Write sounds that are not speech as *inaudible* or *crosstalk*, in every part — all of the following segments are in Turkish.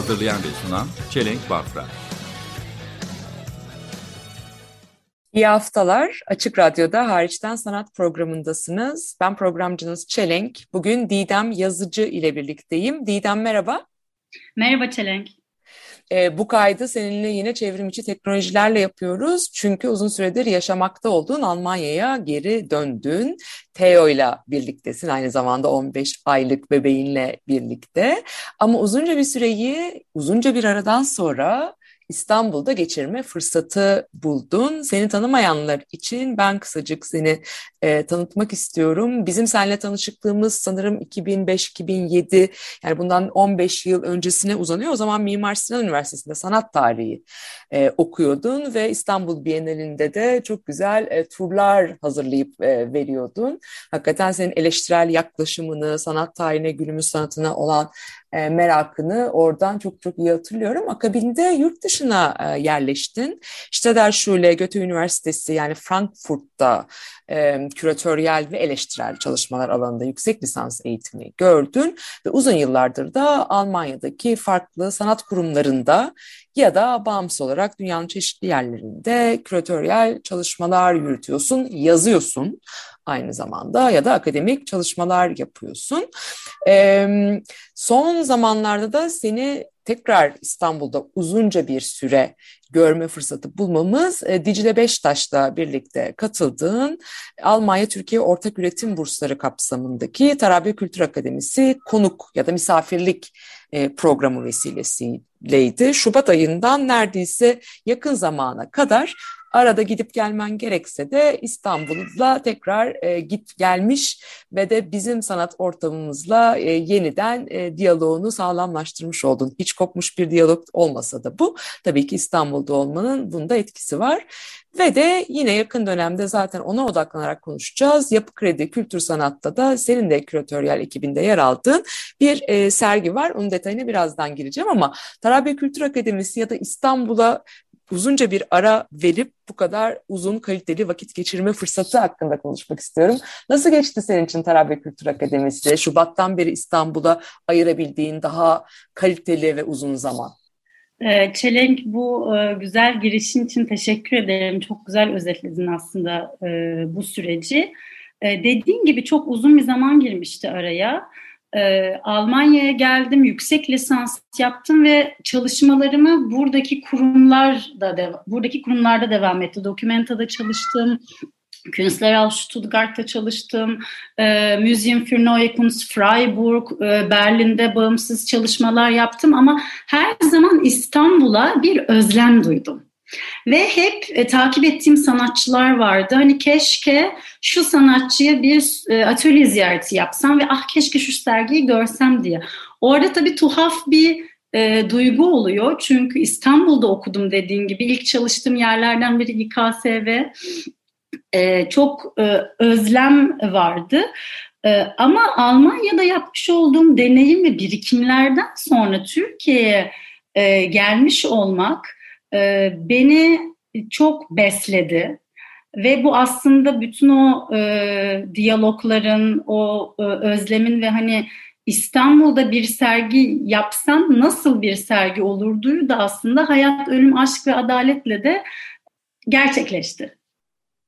Hazırlayan ve sunan Çelenk Bafra. İyi haftalar. Açık Radyo'da Hariçten Sanat programındasınız. Ben programcınız Çelenk. Bugün Didem Yazıcı ile birlikteyim. Didem merhaba. Merhaba Çelenk. Ee, bu kaydı seninle yine çevrimiçi teknolojilerle yapıyoruz. Çünkü uzun süredir yaşamakta olduğun Almanya'ya geri döndün. Theo ile birliktesin. Aynı zamanda 15 aylık bebeğinle birlikte. Ama uzunca bir süreyi, uzunca bir aradan sonra İstanbul'da geçirme fırsatı buldun. Seni tanımayanlar için ben kısacık seni e, tanıtmak istiyorum. Bizim seninle tanışıklığımız sanırım 2005-2007 yani bundan 15 yıl öncesine uzanıyor. O zaman Mimar Sinan Üniversitesi'nde sanat tarihi e, okuyordun ve İstanbul Bienalinde de çok güzel e, turlar hazırlayıp e, veriyordun. Hakikaten senin eleştirel yaklaşımını, sanat tarihine, günümüz sanatına olan merakını oradan çok çok iyi hatırlıyorum. Akabinde yurt dışına e, yerleştin. İşte Derschule, Goethe Üniversitesi yani Frankfurt'ta e, küratöryel ve eleştirel çalışmalar alanında yüksek lisans eğitimi gördün ve uzun yıllardır da Almanya'daki farklı sanat kurumlarında ya da bağımsız olarak dünyanın çeşitli yerlerinde küratöryel çalışmalar yürütüyorsun, yazıyorsun aynı zamanda ya da akademik çalışmalar yapıyorsun. Son zamanlarda da seni tekrar İstanbul'da uzunca bir süre görme fırsatı bulmamız e, Dicle Beştaş'la birlikte katıldığın Almanya Türkiye Ortak Üretim Bursları kapsamındaki Tarabya Kültür Akademisi konuk ya da misafirlik e, programı vesilesiyleydi. Şubat ayından neredeyse yakın zamana kadar arada gidip gelmen gerekse de İstanbul'da tekrar e, git gelmiş ve de bizim sanat ortamımızla e, yeniden e, diyaloğunu sağlamlaştırmış oldun. Hiç kopmuş bir diyalog olmasa da bu. Tabii ki İstanbul'da olmanın bunda etkisi var. Ve de yine yakın dönemde zaten ona odaklanarak konuşacağız. Yapı Kredi Kültür Sanat'ta da senin de küratöryel ekibinde yer aldığın bir e, sergi var. Onun detayına birazdan gireceğim ama Tarabya Kültür Akademisi ya da İstanbul'a uzunca bir ara verip bu kadar uzun kaliteli vakit geçirme fırsatı hakkında konuşmak istiyorum. Nasıl geçti senin için Tarabya Kültür Akademisi? Şubat'tan beri İstanbul'a ayırabildiğin daha kaliteli ve uzun zaman. Çelenk bu güzel girişin için teşekkür ederim. Çok güzel özetledin aslında bu süreci. Dediğin gibi çok uzun bir zaman girmişti araya. Almanya'ya geldim, yüksek lisans yaptım ve çalışmalarımı buradaki kurumlarda buradaki kurumlarda devam etti. Dokumenta'da çalıştım, Künstler Stuttgart'ta çalıştım, e, Museum für Neue Kunst Freiburg, e, Berlin'de bağımsız çalışmalar yaptım ama her zaman İstanbul'a bir özlem duydum. Ve hep e, takip ettiğim sanatçılar vardı. Hani keşke şu sanatçıya bir e, atölye ziyareti yapsam ve ah keşke şu sergiyi görsem diye. Orada tabii tuhaf bir e, duygu oluyor. Çünkü İstanbul'da okudum dediğim gibi. ilk çalıştığım yerlerden biri İKSV e, çok e, özlem vardı. E, ama Almanya'da yapmış olduğum deneyim ve birikimlerden sonra Türkiye'ye e, gelmiş olmak e, beni çok besledi. Ve bu aslında bütün o e, diyalogların, o e, özlemin ve hani İstanbul'da bir sergi yapsam nasıl bir sergi olurduyu da aslında hayat, ölüm, aşk ve adaletle de gerçekleşti.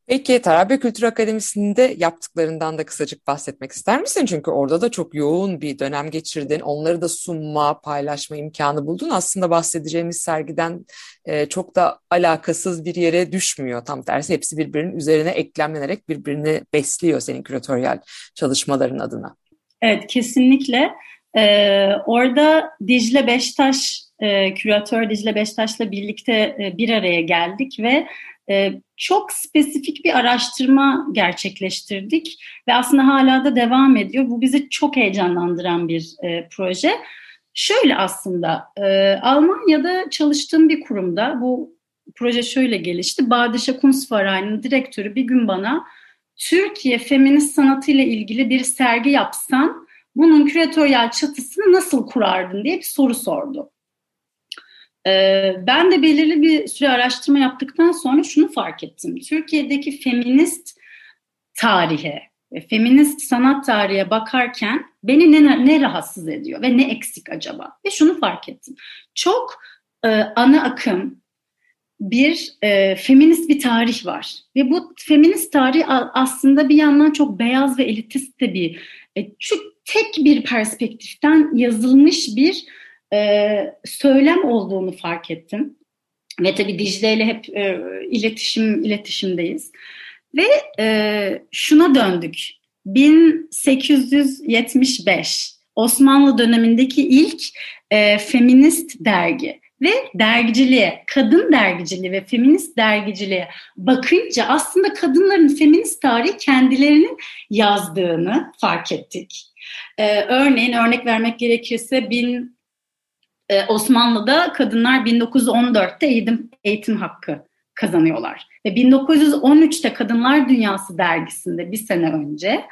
Peki Tarabya Kültür Akademisi'nde yaptıklarından da kısacık bahsetmek ister misin? Çünkü orada da çok yoğun bir dönem geçirdin. Onları da sunma, paylaşma imkanı buldun. Aslında bahsedeceğimiz sergiden e, çok da alakasız bir yere düşmüyor. Tam tersi hepsi birbirinin üzerine eklemlenerek birbirini besliyor senin küratöryel çalışmaların adına. Evet kesinlikle. Ee, orada Dicle Beştaş, e, küratör Dicle Beştaş'la birlikte e, bir araya geldik ve çok spesifik bir araştırma gerçekleştirdik ve aslında hala da devam ediyor. Bu bizi çok heyecanlandıran bir e, proje. Şöyle aslında e, Almanya'da çalıştığım bir kurumda bu proje şöyle gelişti. Badişe Kunstverein'in direktörü bir gün bana Türkiye feminist sanatı ile ilgili bir sergi yapsan bunun küratöryel çatısını nasıl kurardın diye bir soru sordu. Ben de belirli bir süre araştırma yaptıktan sonra şunu fark ettim. Türkiye'deki feminist tarihe, feminist sanat tarihe bakarken beni ne, ne rahatsız ediyor ve ne eksik acaba? Ve şunu fark ettim. Çok e, ana akım bir e, feminist bir tarih var. Ve bu feminist tarih aslında bir yandan çok beyaz ve elitist de bir, e, şu tek bir perspektiften yazılmış bir e, söylem olduğunu fark ettim. Ve tabii Dicle ile hep e, iletişim iletişimdeyiz. Ve e, şuna döndük. 1875 Osmanlı dönemindeki ilk e, feminist dergi ve dergiciliğe, kadın dergiciliği ve feminist dergiciliğe bakınca aslında kadınların feminist tarihi kendilerinin yazdığını fark ettik. Ee, örneğin örnek vermek gerekirse bin, e, Osmanlı'da kadınlar 1914'te eğitim, eğitim hakkı kazanıyorlar. Ve 1913'te Kadınlar Dünyası dergisinde bir sene önce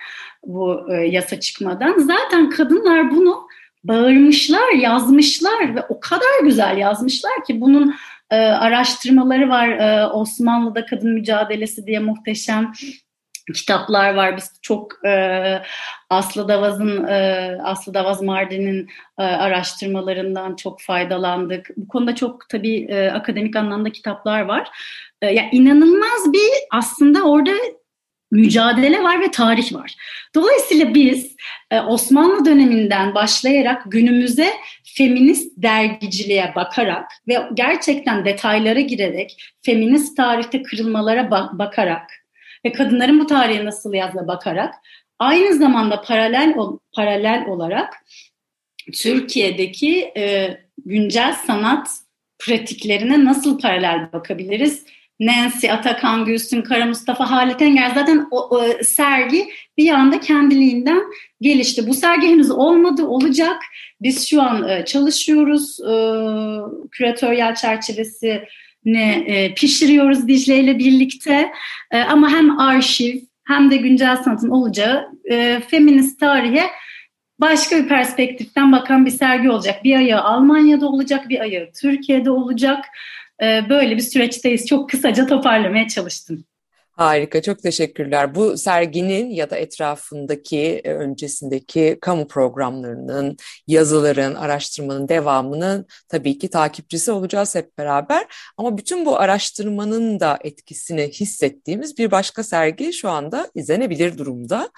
bu e, yasa çıkmadan zaten kadınlar bunu bağırmışlar, yazmışlar ve o kadar güzel yazmışlar ki bunun e, araştırmaları var. E, Osmanlı'da kadın mücadelesi diye muhteşem kitaplar var. Biz çok e, Aslı Davaz'ın e, Aslı Davaz Mardin'in e, araştırmalarından çok faydalandık. Bu konuda çok tabii e, akademik anlamda kitaplar var. E, ya inanılmaz bir aslında orada mücadele var ve tarih var. Dolayısıyla biz e, Osmanlı döneminden başlayarak günümüze feminist dergiciliğe bakarak ve gerçekten detaylara girerek feminist tarihte kırılmalara bakarak ve kadınların bu tarihe nasıl yazdığına bakarak aynı zamanda paralel paralel olarak Türkiye'deki e, güncel sanat pratiklerine nasıl paralel bakabiliriz? Nancy, Atakan Gülsün, Kara Mustafa, Halit Enger zaten o, o sergi bir anda kendiliğinden gelişti. Bu sergi henüz olmadı, olacak. Biz şu an e, çalışıyoruz. E, küratöryel çerçevesi ne e, pişiriyoruz Dicle ile birlikte. E, ama hem arşiv hem de güncel sanatın olacağı e, feminist tarihe başka bir perspektiften bakan bir sergi olacak. Bir ayağı Almanya'da olacak, bir ayağı Türkiye'de olacak. Böyle bir süreçteyiz. Çok kısaca toparlamaya çalıştım. Harika, çok teşekkürler. Bu serginin ya da etrafındaki, e, öncesindeki kamu programlarının, yazıların, araştırmanın devamının tabii ki takipçisi olacağız hep beraber. Ama bütün bu araştırmanın da etkisini hissettiğimiz bir başka sergi şu anda izlenebilir durumda.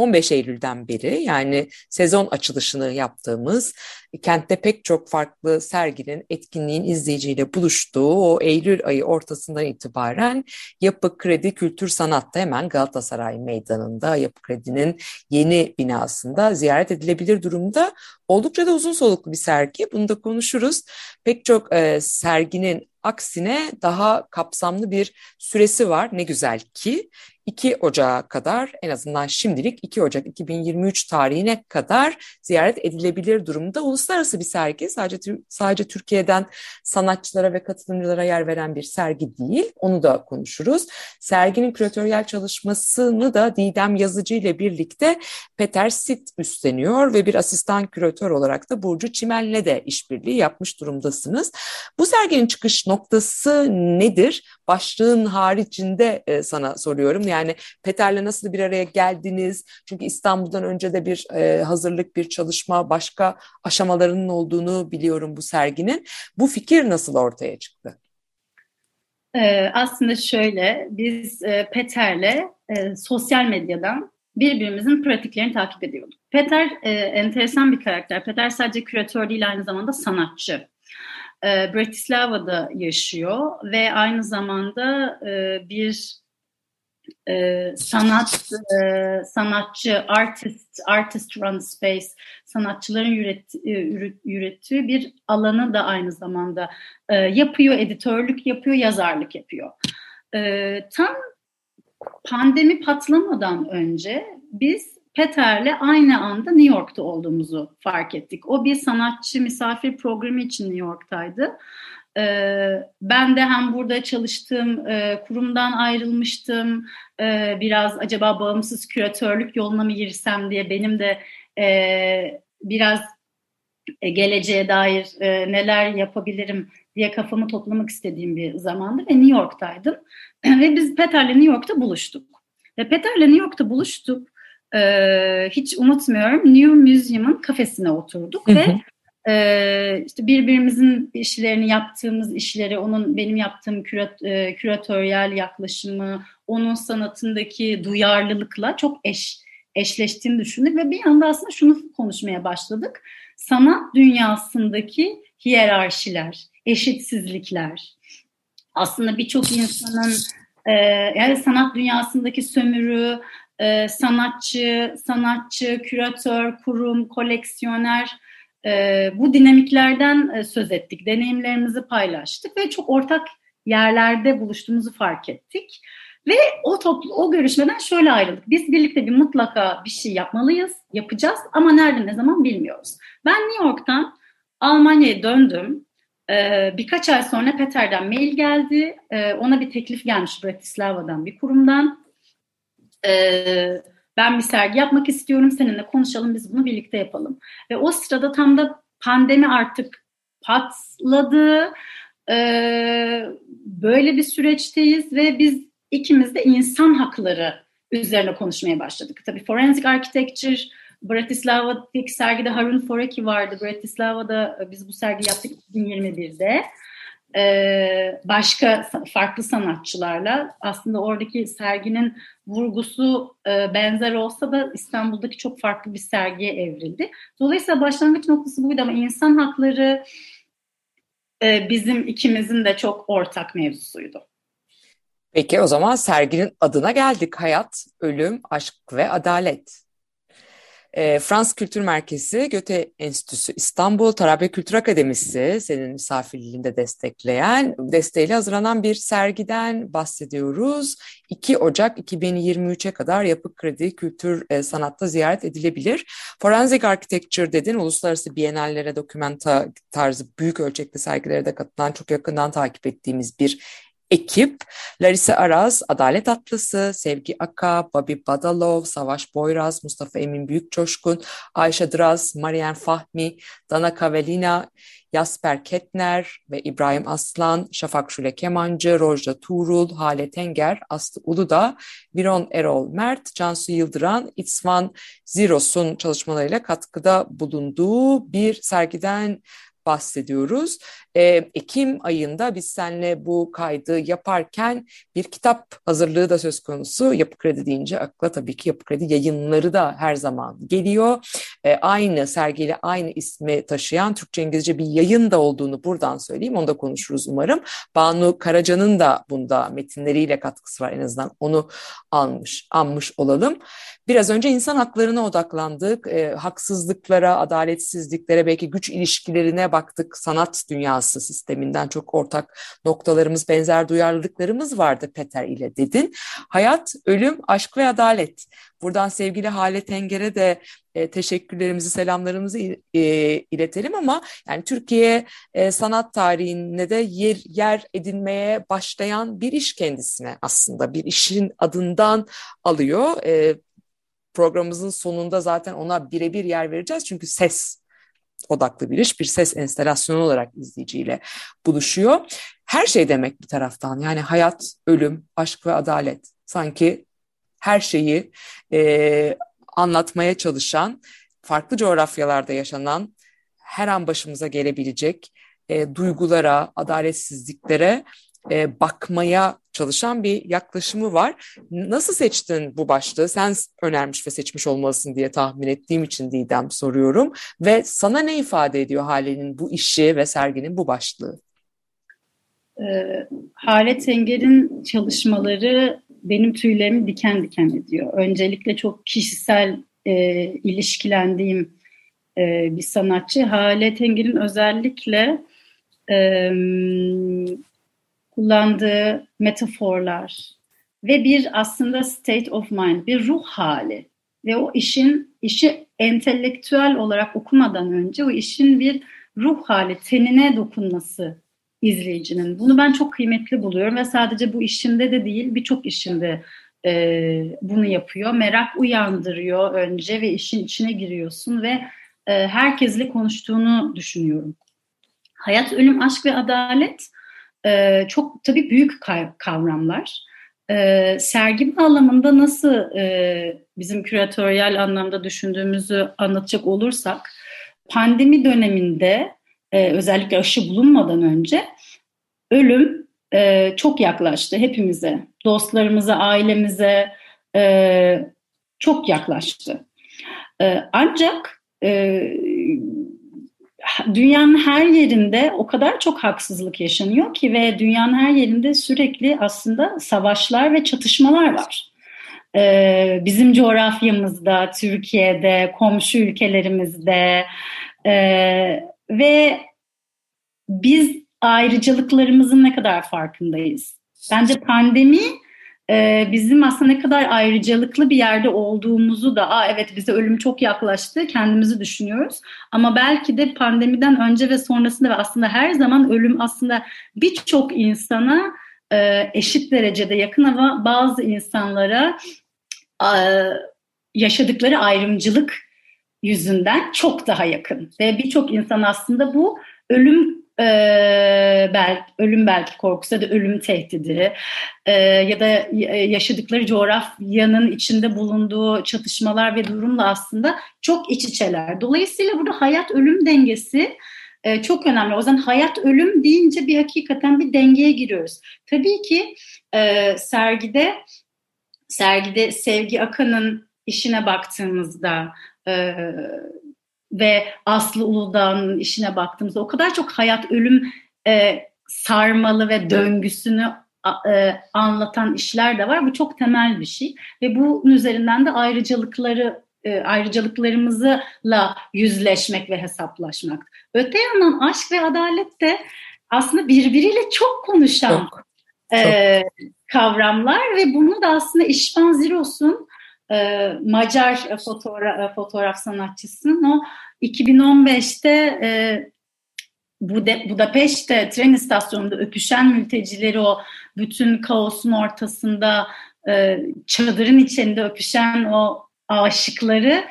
15 Eylül'den beri yani sezon açılışını yaptığımız kentte pek çok farklı serginin, etkinliğin izleyiciyle buluştuğu o Eylül ayı ortasından itibaren Yapı Kredi Kültür Sanat'ta hemen Galatasaray Meydanı'nda Yapı Kredi'nin yeni binasında ziyaret edilebilir durumda. Oldukça da uzun soluklu bir sergi. Bunu da konuşuruz. Pek çok e, serginin aksine daha kapsamlı bir süresi var. Ne güzel ki 2 Ocak'a kadar en azından şimdilik 2 Ocak 2023 tarihine kadar ziyaret edilebilir durumda. Uluslararası bir sergi sadece sadece Türkiye'den sanatçılara ve katılımcılara yer veren bir sergi değil. Onu da konuşuruz. Serginin küratöryel çalışmasını da Didem Yazıcı ile birlikte Peter Sit üstleniyor ve bir asistan küratör olarak da Burcu Çimel'le de işbirliği yapmış durumdasınız. Bu serginin çıkış noktası nedir? Başlığın haricinde e, sana soruyorum. Yani Peter'le nasıl bir araya geldiniz? Çünkü İstanbul'dan önce de bir e, hazırlık, bir çalışma, başka aşamalarının olduğunu biliyorum bu serginin. Bu fikir nasıl ortaya çıktı? Ee, aslında şöyle, biz e, Peter'le e, sosyal medyadan birbirimizin pratiklerini takip ediyorduk. Peter e, enteresan bir karakter. Peter sadece küratör değil aynı zamanda sanatçı. E, Bratislava'da yaşıyor ve aynı zamanda e, bir e, sanat sanatçı artist artist run space sanatçıların üret, ürettiği bir alanı da aynı zamanda yapıyor editörlük yapıyor yazarlık yapıyor. Tam pandemi patlamadan önce biz Peter'le aynı anda New York'ta olduğumuzu fark ettik. O bir sanatçı misafir programı için New York'taydı. Ee, ben de hem burada çalıştığım e, kurumdan ayrılmıştım. Ee, biraz acaba bağımsız küratörlük yoluna mı girsem diye benim de e, biraz e, geleceğe dair neler yapabilirim diye kafamı toplamak istediğim bir zamandı ve New York'taydım. *clears throat* ve biz Peter'le New York'ta buluştuk. Ve Peter'le New York'ta buluştuk. Ee, hiç unutmuyorum New Museum'ın kafesine oturduk Hı hı. ve e, işte birbirimizin işlerini yaptığımız işleri, onun benim yaptığım kürat, e, küratöryel yaklaşımı, onun sanatındaki duyarlılıkla çok eş eşleştiğini düşündük ve bir anda aslında şunu konuşmaya başladık. Sanat dünyasındaki hiyerarşiler, eşitsizlikler. Aslında birçok insanın e, yani sanat dünyasındaki sömürü, e, sanatçı, sanatçı, küratör, kurum, koleksiyoner e, bu dinamiklerden e, söz ettik, deneyimlerimizi paylaştık ve çok ortak yerlerde buluştuğumuzu fark ettik. Ve o toplu, o görüşmeden şöyle ayrıldık. Biz birlikte bir mutlaka bir şey yapmalıyız, yapacağız ama nerede ne zaman bilmiyoruz. Ben New York'tan Almanya'ya döndüm. Ee, birkaç ay sonra Peter'den mail geldi. Ee, ona bir teklif gelmiş Bratislava'dan bir kurumdan. Ee, ben bir sergi yapmak istiyorum, seninle konuşalım, biz bunu birlikte yapalım. Ve o sırada tam da pandemi artık patladı. Ee, böyle bir süreçteyiz ve biz ikimiz de insan hakları üzerine konuşmaya başladık. Tabii forensic architecture, Bratislava'daki sergide Harun Foreki vardı. Bratislava'da e, biz bu sergi yaptık 2021'de. Ee, başka farklı sanatçılarla aslında oradaki serginin vurgusu e, benzer olsa da İstanbul'daki çok farklı bir sergiye evrildi. Dolayısıyla başlangıç noktası buydu ama insan hakları e, bizim ikimizin de çok ortak mevzusuydu. Peki o zaman serginin adına geldik. Hayat, ölüm, aşk ve adalet. E, Frans Kültür Merkezi, Göte Enstitüsü İstanbul, Tarabya Kültür Akademisi senin misafirliğinde destekleyen, desteğiyle hazırlanan bir sergiden bahsediyoruz. 2 Ocak 2023'e kadar Yapı Kredi Kültür e, Sanat'ta ziyaret edilebilir. Forensic Architecture dedin, uluslararası bienallere, dokumenta tarzı büyük ölçekli sergilere de katılan çok yakından takip ettiğimiz bir ekip Larissa Araz, Adalet Atlısı, Sevgi Aka, Babi Badalov, Savaş Boyraz, Mustafa Emin Büyükçoşkun, Ayşe Draz, Marian Fahmi, Dana Kavelina, Jasper Ketner ve İbrahim Aslan, Şafak Şule Kemancı, Rojda Tuğrul, Hale Tenger, Aslı Uludağ, Viron Erol Mert, Cansu Yıldıran, İtsvan Ziros'un çalışmalarıyla katkıda bulunduğu bir sergiden bahsediyoruz. E, Ekim ayında biz seninle bu kaydı yaparken bir kitap hazırlığı da söz konusu. Yapı Kredi deyince akla tabii ki Yapı Kredi yayınları da her zaman geliyor. E, aynı sergiyle aynı ismi taşıyan Türkçe İngilizce bir yayın da olduğunu buradan söyleyeyim. Onu da konuşuruz umarım. Banu Karaca'nın da bunda metinleriyle katkısı var en azından onu almış, anmış olalım. Biraz önce insan haklarına odaklandık. E, haksızlıklara, adaletsizliklere, belki güç ilişkilerine baktık. Sanat dünyası sisteminden çok ortak noktalarımız, benzer duyarlılıklarımız vardı Peter ile dedin. Hayat, ölüm, aşk ve adalet. Buradan sevgili Hale Tenger'e de e, teşekkürlerimizi, selamlarımızı e, iletelim ama yani Türkiye e, sanat tarihinde de yer, yer edinmeye başlayan bir iş kendisine aslında bir işin adından alıyor. E, programımızın sonunda zaten ona birebir yer vereceğiz çünkü ses odaklı bir iş, bir ses enstalasyonu olarak izleyiciyle buluşuyor. Her şey demek bir taraftan yani hayat, ölüm, aşk ve adalet sanki her şeyi e, anlatmaya çalışan, farklı coğrafyalarda yaşanan, her an başımıza gelebilecek e, duygulara, adaletsizliklere e, bakmaya çalışan bir yaklaşımı var. Nasıl seçtin bu başlığı? Sen önermiş ve seçmiş olmalısın diye tahmin ettiğim için Didem soruyorum. Ve sana ne ifade ediyor Hale'nin bu işi ve serginin bu başlığı? E, Hale Tenger'in çalışmaları benim tüylerimi diken diken ediyor. Öncelikle çok kişisel e, ilişkilendiğim e, bir sanatçı. Hale Tenger'in özellikle e, kullandığı metaforlar ve bir aslında state of mind, bir ruh hali ve o işin işi entelektüel olarak okumadan önce o işin bir ruh hali, tenine dokunması izleyicinin. Bunu ben çok kıymetli buluyorum ve sadece bu işinde de değil birçok işinde e, bunu yapıyor. Merak uyandırıyor önce ve işin içine giriyorsun ve e, herkesle konuştuğunu düşünüyorum. Hayat, ölüm, aşk ve adalet e, çok tabii büyük kavramlar. E, sergi bağlamında nasıl e, bizim küratöryel anlamda düşündüğümüzü anlatacak olursak, pandemi döneminde e, özellikle aşı bulunmadan önce ölüm e, çok yaklaştı hepimize, dostlarımıza, ailemize e, çok yaklaştı. E, ancak e, dünyanın her yerinde o kadar çok haksızlık yaşanıyor ki ve dünyanın her yerinde sürekli aslında savaşlar ve çatışmalar var. Ee, bizim coğrafyamızda, Türkiye'de, komşu ülkelerimizde e, ve biz ayrıcalıklarımızın ne kadar farkındayız? Bence pandemi e, bizim aslında ne kadar ayrıcalıklı bir yerde olduğumuzu da, Aa, evet bize ölüm çok yaklaştı, kendimizi düşünüyoruz. Ama belki de pandemiden önce ve sonrasında ve aslında her zaman ölüm aslında birçok insana e, eşit derecede yakın ama bazı insanlara yaşadıkları ayrımcılık yüzünden çok daha yakın. Ve birçok insan aslında bu ölüm e, belki ölüm belki korkusu ya da ölüm tehdidi e, ya da yaşadıkları coğrafyanın içinde bulunduğu çatışmalar ve durumla aslında çok iç içeler. Dolayısıyla burada hayat ölüm dengesi e, çok önemli. O zaman hayat ölüm deyince bir hakikaten bir dengeye giriyoruz. Tabii ki e, sergide sergide Sevgi Akan'ın işine baktığımızda e, ve Aslı Uludağ'ın işine baktığımızda o kadar çok hayat ölüm e, sarmalı ve döngüsünü e, anlatan işler de var. Bu çok temel bir şey ve bunun üzerinden de ayrıcalıkları e, ayrıcalıklarımızla yüzleşmek ve hesaplaşmak. Öte yandan aşk ve adalet de aslında birbiriyle çok konuşan çok, e, kavramlar ve bunu da aslında İşvan Ziros'un e, Macar fotoğraf, fotoğraf sanatçısının o 2015'te e, Buda, Budapeşte tren istasyonunda öpüşen mültecileri o bütün kaosun ortasında e, çadırın içinde öpüşen o aşıkları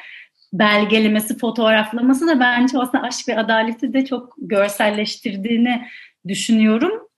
belgelemesi, fotoğraflaması da bence aslında aşk ve adaleti de çok görselleştirdiğini düşünüyorum.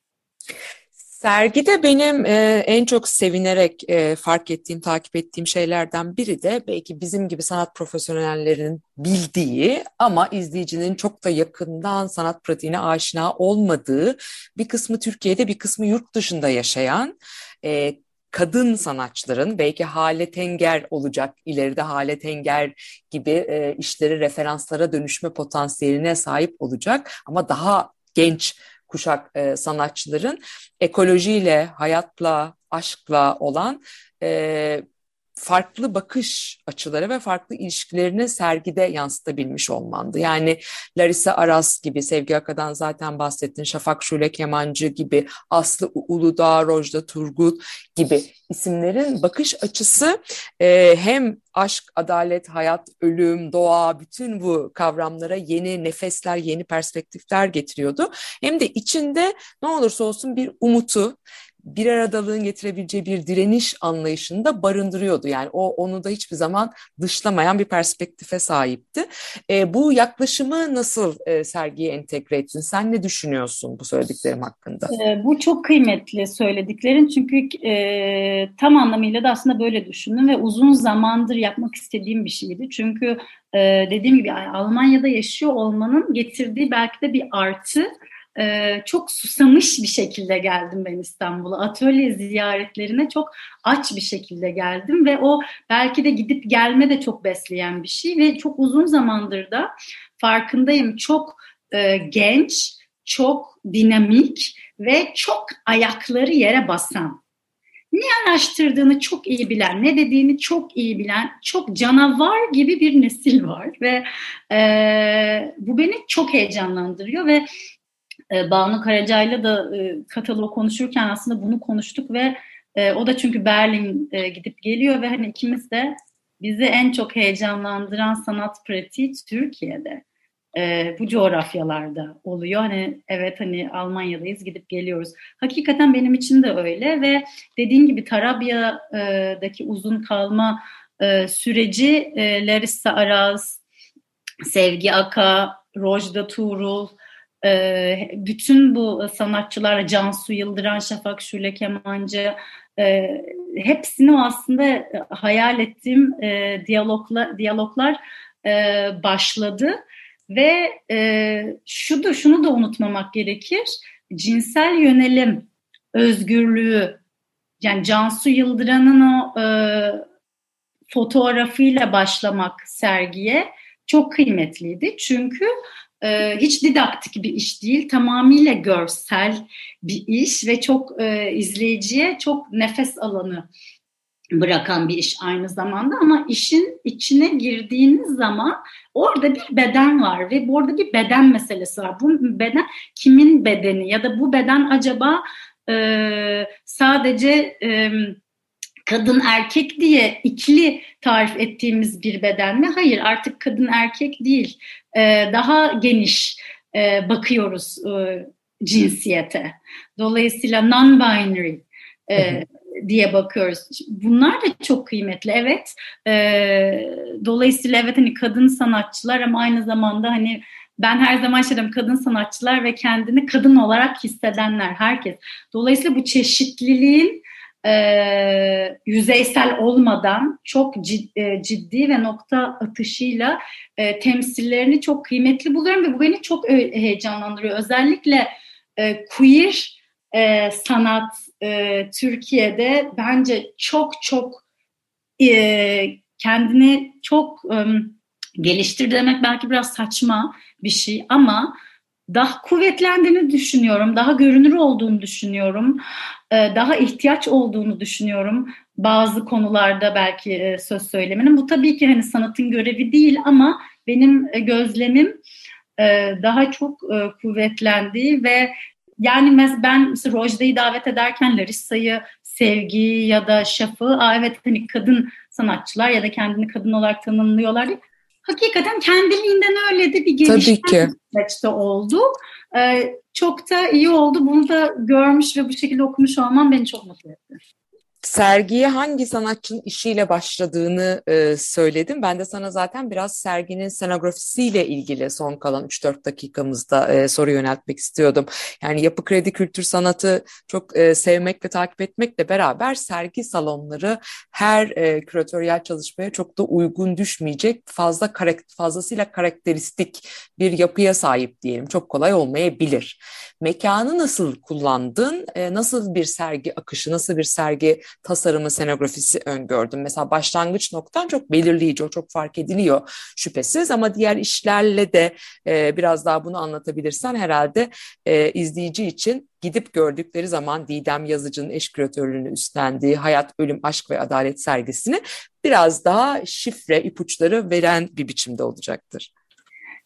Sergide benim e, en çok sevinerek e, fark ettiğim, takip ettiğim şeylerden biri de belki bizim gibi sanat profesyonellerinin bildiği ama izleyicinin çok da yakından sanat pratiğine aşina olmadığı bir kısmı Türkiye'de bir kısmı yurt dışında yaşayan e, kadın sanatçıların belki Hale Tenger olacak ileride Hale Tenger gibi e, işleri referanslara dönüşme potansiyeline sahip olacak ama daha genç kuşak e, sanatçıların ekolojiyle, hayatla, aşkla olan e, farklı bakış açıları ve farklı ilişkilerini sergide yansıtabilmiş olmandı. Yani Larissa Aras gibi, Sevgi Aka'dan zaten bahsettin, Şafak Şule Kemancı gibi, Aslı Uludağ, Rojda Turgut gibi isimlerin bakış açısı e, hem aşk, adalet, hayat, ölüm, doğa bütün bu kavramlara yeni nefesler, yeni perspektifler getiriyordu. Hem de içinde ne olursa olsun bir umutu, bir aradalığın getirebileceği bir direniş anlayışını da barındırıyordu. Yani o onu da hiçbir zaman dışlamayan bir perspektife sahipti. E, bu yaklaşımı nasıl e, sergiye entegre ettin? Sen ne düşünüyorsun bu söylediklerim hakkında? E, bu çok kıymetli söylediklerin çünkü e, tam anlamıyla da aslında böyle düşündüm ve uzun zamandır yapmak istediğim bir şeydi. Çünkü e, dediğim gibi Almanya'da yaşıyor olmanın getirdiği belki de bir artı e, çok susamış bir şekilde geldim ben İstanbul'a. Atölye ziyaretlerine çok aç bir şekilde geldim ve o belki de gidip gelme de çok besleyen bir şey ve çok uzun zamandır da farkındayım çok e, genç, çok dinamik ve çok ayakları yere basan ne araştırdığını çok iyi bilen, ne dediğini çok iyi bilen, çok canavar gibi bir nesil var ve e, bu beni çok heyecanlandırıyor ve e, Banu Karaca'yla da e, kataloğu konuşurken aslında bunu konuştuk ve e, o da çünkü Berlin e, gidip geliyor ve hani ikimiz de bizi en çok heyecanlandıran sanat pratiği Türkiye'de. E, bu coğrafyalarda oluyor. Hani evet hani Almanya'dayız gidip geliyoruz. Hakikaten benim için de öyle ve dediğin gibi Tarabya'daki uzun kalma e, süreci e, Larissa Araz, Sevgi Aka, Rojda Tuğrul, bütün bu sanatçılar Cansu Yıldıran, Şafak Şule Kemancı hepsini aslında hayal ettiğim diyalogla, diyaloglar başladı ve e, şu da şunu da unutmamak gerekir cinsel yönelim özgürlüğü yani Cansu Yıldıran'ın o e, fotoğrafıyla başlamak sergiye çok kıymetliydi. Çünkü e, hiç didaktik bir iş değil, tamamıyla görsel bir iş ve çok e, izleyiciye çok nefes alanı bırakan bir iş aynı zamanda ama işin içine girdiğiniz zaman orada bir beden var ve orada bir beden meselesi var. Bu beden kimin bedeni ya da bu beden acaba e, sadece e, kadın erkek diye ikili tarif ettiğimiz bir beden mi? Hayır artık kadın erkek değil. Ee, daha geniş e, bakıyoruz e, cinsiyete. Dolayısıyla non-binary e, diye bakıyoruz. Bunlar da çok kıymetli evet. E, dolayısıyla evet hani kadın sanatçılar ama aynı zamanda hani ben her zaman şey diyorum kadın sanatçılar ve kendini kadın olarak hissedenler herkes. Dolayısıyla bu çeşitliliğin e, yüzeysel olmadan çok ciddi, e, ciddi ve nokta atışıyla e, temsillerini çok kıymetli buluyorum ve bu beni çok heyecanlandırıyor. Özellikle e, queer e, sanat e, Türkiye'de bence çok çok e, kendini çok e, geliştir demek belki biraz saçma bir şey ama daha kuvvetlendiğini düşünüyorum, daha görünür olduğunu düşünüyorum, e, daha ihtiyaç olduğunu düşünüyorum bazı konularda belki e, söz söylemenin. Bu tabii ki hani sanatın görevi değil ama benim e, gözlemim daha çok kuvvetlendiği ve yani ben mesela Rojda'yı davet ederken Larissa'yı, Sevgi ya da Şaf'ı, Aa evet hani kadın sanatçılar ya da kendini kadın olarak tanımlıyorlar diye hakikaten kendiliğinden öyle de bir gelişme süreçte oldu. Ee, çok da iyi oldu. Bunu da görmüş ve bu şekilde okumuş olmam beni çok mutlu etti sergiye hangi sanatçının işiyle başladığını e, söyledim. Ben de sana zaten biraz serginin scenografisiyle ilgili son kalan 3-4 dakikamızda e, soru yöneltmek istiyordum. Yani yapı kredi kültür sanatı çok e, sevmek ve takip etmekle beraber sergi salonları her e, küratöryel çalışmaya çok da uygun düşmeyecek fazla karakter, fazlasıyla karakteristik bir yapıya sahip diyelim. Çok kolay olmayabilir. Mekanı nasıl kullandın? E, nasıl bir sergi akışı, nasıl bir sergi tasarımı, senografisi öngördüm. Mesela başlangıç noktan çok belirleyici, o çok fark ediliyor şüphesiz ama diğer işlerle de e, biraz daha bunu anlatabilirsen herhalde e, izleyici için gidip gördükleri zaman Didem Yazıcı'nın eş küratörlüğünü üstlendiği Hayat, Ölüm, Aşk ve Adalet sergisini biraz daha şifre, ipuçları veren bir biçimde olacaktır.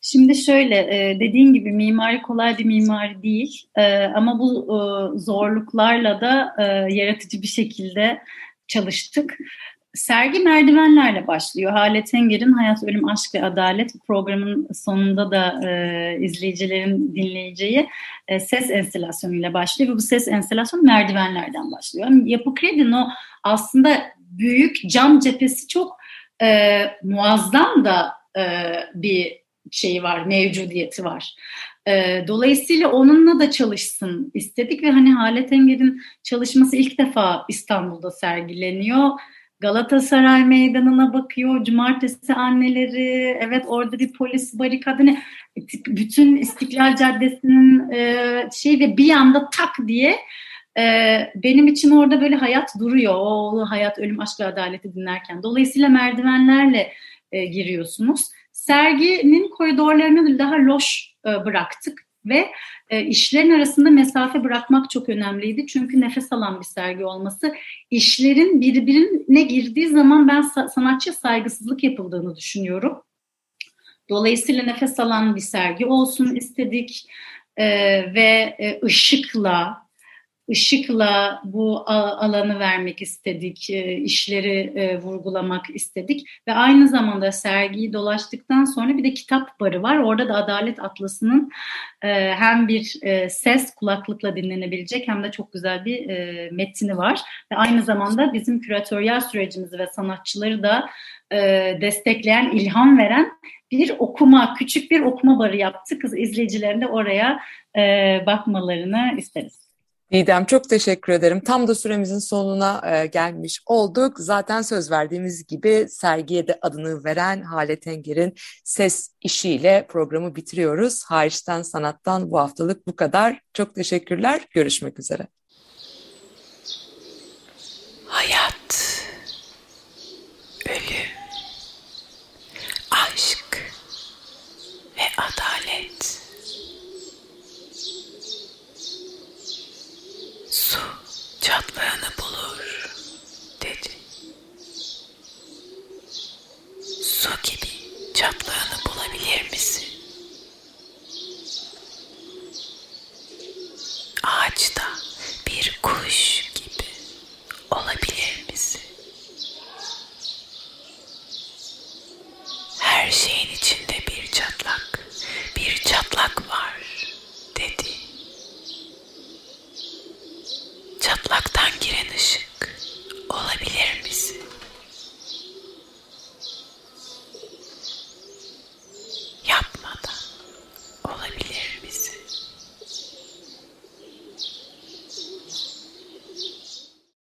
Şimdi şöyle e, dediğin gibi mimari kolay bir mimari değil e, ama bu e, zorluklarla da yaratıcı bir şekilde çalıştık. Sergi merdivenlerle başlıyor. Halet Enger'in Hayat, Ölüm, Aşk ve Adalet programın sonunda da e, izleyicilerin dinleyeceği e, ses enstelasyonuyla başlıyor. Ve bu ses enstelasyonu merdivenlerden başlıyor. Yani Yapı Kredi'nin o aslında büyük cam cephesi çok e, muazzam da e, bir şeyi var, mevcudiyeti var. E, dolayısıyla onunla da çalışsın istedik ve hani Halet Enger'in çalışması ilk defa İstanbul'da sergileniyor. Galatasaray Meydanı'na bakıyor, cumartesi anneleri, evet orada bir polis barikadını, hani bütün İstiklal Caddesi'nin e, şey ve bir anda tak diye e, benim için orada böyle hayat duruyor. O hayat, ölüm, aşk ve adaleti dinlerken. Dolayısıyla merdivenlerle e, giriyorsunuz serginin koridorlarını daha loş e, bıraktık ve e, işlerin arasında mesafe bırakmak çok önemliydi. Çünkü nefes alan bir sergi olması. işlerin birbirine girdiği zaman ben sanatçı saygısızlık yapıldığını düşünüyorum. Dolayısıyla nefes alan bir sergi olsun istedik e, ve e, ışıkla, ışıkla bu alanı vermek istedik, e, işleri e, vurgulamak istedik ve aynı zamanda sergiyi dolaştıktan sonra bir de kitap barı var. Orada da Adalet Atlası'nın e, hem bir ses kulaklıkla dinlenebilecek hem de çok güzel bir metni var ve aynı zamanda bizim küratöryel sürecimizi ve sanatçıları da destekleyen, ilham veren bir okuma, küçük bir okuma barı yaptık. Kız izleyicilerin de oraya bakmalarını isteriz. Didem çok teşekkür ederim. Tam da süremizin sonuna e, gelmiş olduk. Zaten söz verdiğimiz gibi sergiye de adını veren Hale Tenger'in ses işiyle programı bitiriyoruz. Hariçten sanattan bu haftalık bu kadar. Çok teşekkürler. Görüşmek üzere.